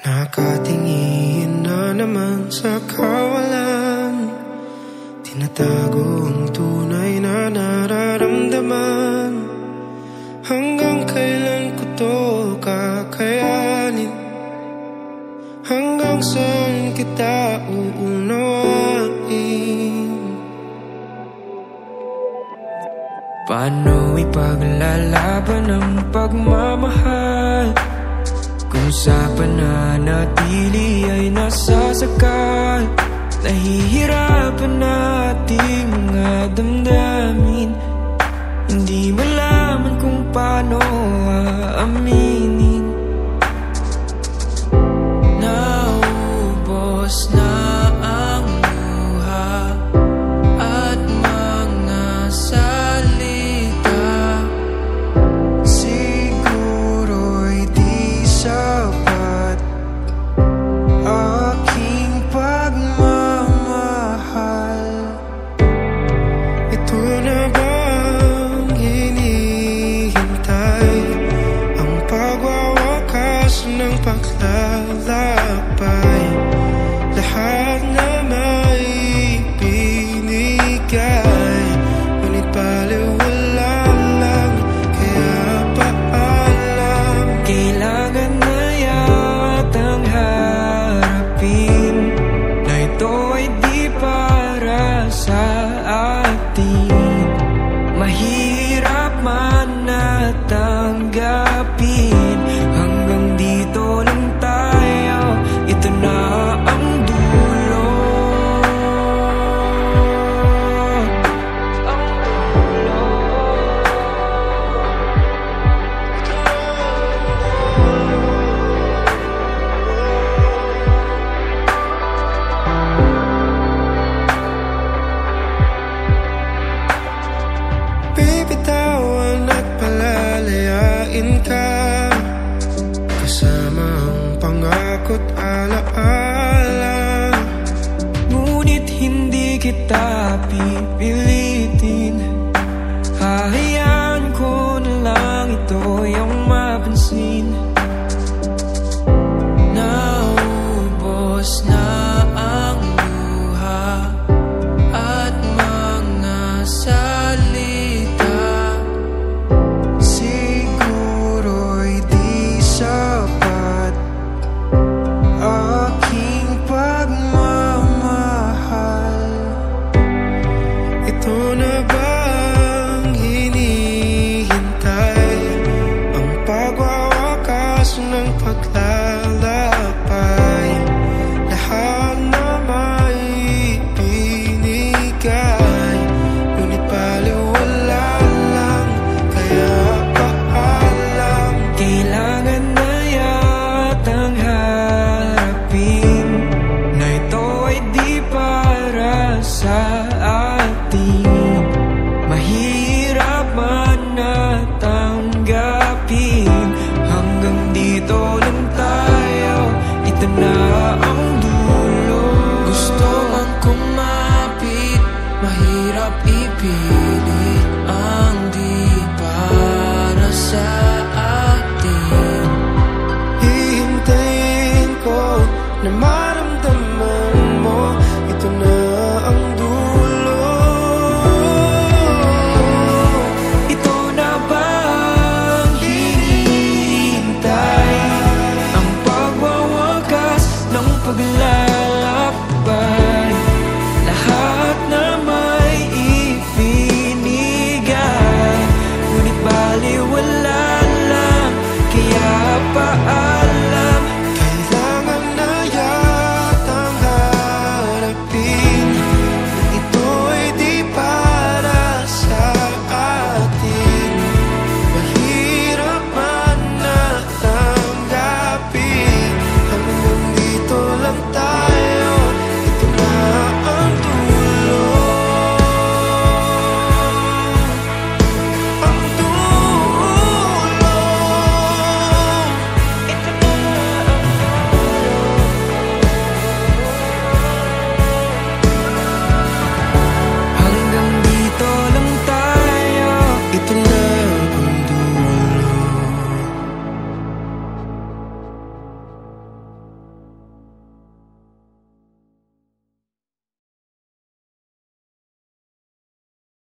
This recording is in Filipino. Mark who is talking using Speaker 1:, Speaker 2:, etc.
Speaker 1: Nakatingin na naman sa kawalan. Tinatago ang tunay na nararamdaman. Hanggang kailan ko to kakayanin? Hanggang saan kita uunawain?
Speaker 2: Paano ipaglalaban ang pagmamahal? Kung sa pananatili ay nasasakal. Nahihirapan na ating mga damdamin Hindi malaman kung paano aamin. man
Speaker 1: natanggap ko't alaala
Speaker 2: Ngunit hindi kita pinag para sa